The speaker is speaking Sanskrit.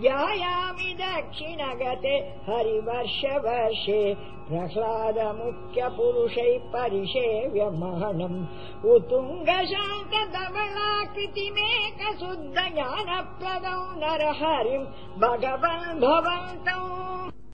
ध्यायामि दक्षिणगते हरिवर्ष वर्षे प्रह्लादमुख्यपुरुषैः परिशेव्यमानम् उतुङ्गशान्त धाकृतिमेकशुद्ध ज्ञानप्रदौ नरहरिम्। भगवन् भवन्तौ।